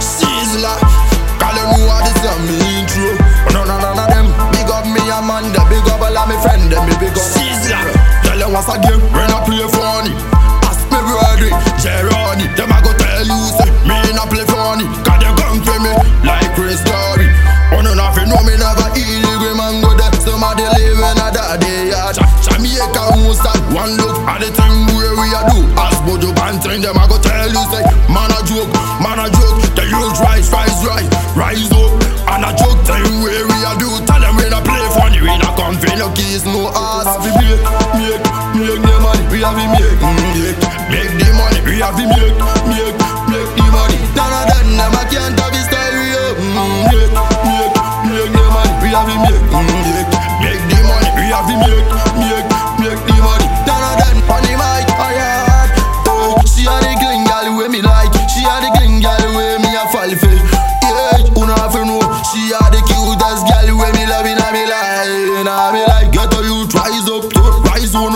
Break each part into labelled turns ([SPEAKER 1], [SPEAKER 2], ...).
[SPEAKER 1] Sizzler, call you know what this is me intro. No, no, no, no, them. Big up me Amanda, big up all of me friend, them me big up. Sizzler, tell you once again, when I play funny. Ask me Rodri, Jeroni, them I go tell you say me not play funny. Cause they come for me like Chris Story. Oh no, nothing know me never illegal man go there. Somebody live in a daddy yard. Jamaica won't stop one look at the thing where we a do. Ask Bojo Banting, them I go tell you say no keys, no ass. We make, make, make the money, we have to make, make, make the money, we have to make, make, make the money. And done, them can't have this style, we up, mm, make, make, make the money, we have to make, mm, make, make the money, we have make, make,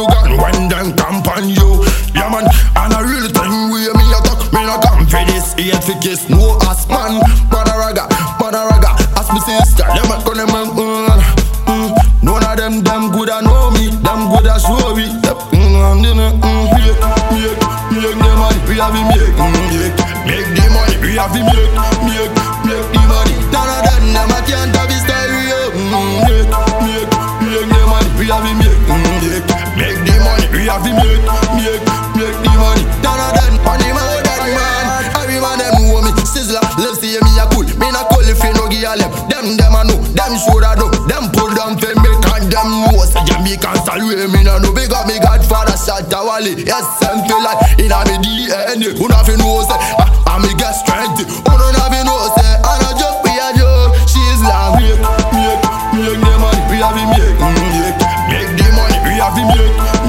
[SPEAKER 1] gun when them camp on you. Yeah man, and a real thing way me a talk, me no come for this. Hate for kiss, no ass man. Mother raga, mother raga, ask me sister, them a gonna man. Mm. None of them, them good a know me, them good a show me. Yep, mm, mm, mm, make, make, make the money, we have to make, mm, make, make the money, we have to make, make, make the have to make, make, make the money. None of them, money man, that man, every man them know me. Sizzler, love see me a cool, me not cool if you no give a left. Them, them a know, them sure I know, them pull down for me, and them know. Say Jamaican salute me no know, big up me Godfather, Shatta Wale. Yes, I'm feel like in a me DNA. Who not fi know say, ah, me get strength. Who don't have know say, I no joke, we a joke. She's like make, make, make the money, we have to make, make, make the money, we have to make, make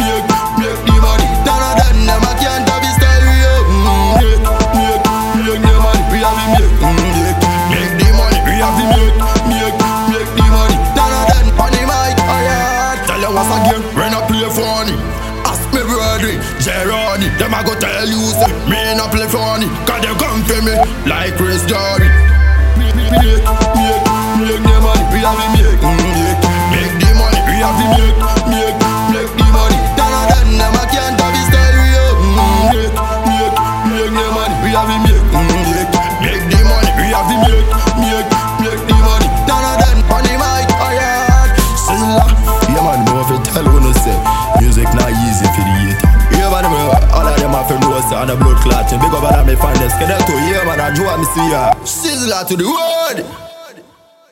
[SPEAKER 1] Rodri, Jeroni Them I go tell you say Me not play funny Cause they come for me Like Chris Story Make, make, make, make the money We have to make, mm, make Make the money We have to make, make, make the money. And done Them I can't have this style We mm, make, make, make the money We have to make, mm, make Make the money We have to make, make, make the money. Done and done On the mic, oh yeah. Sizzler Yeah man, me want to tell you no say Music not easy them to know say On the blood clotting Big up of me fans Get that to yeah man, I draw me see ya Sizzler to the world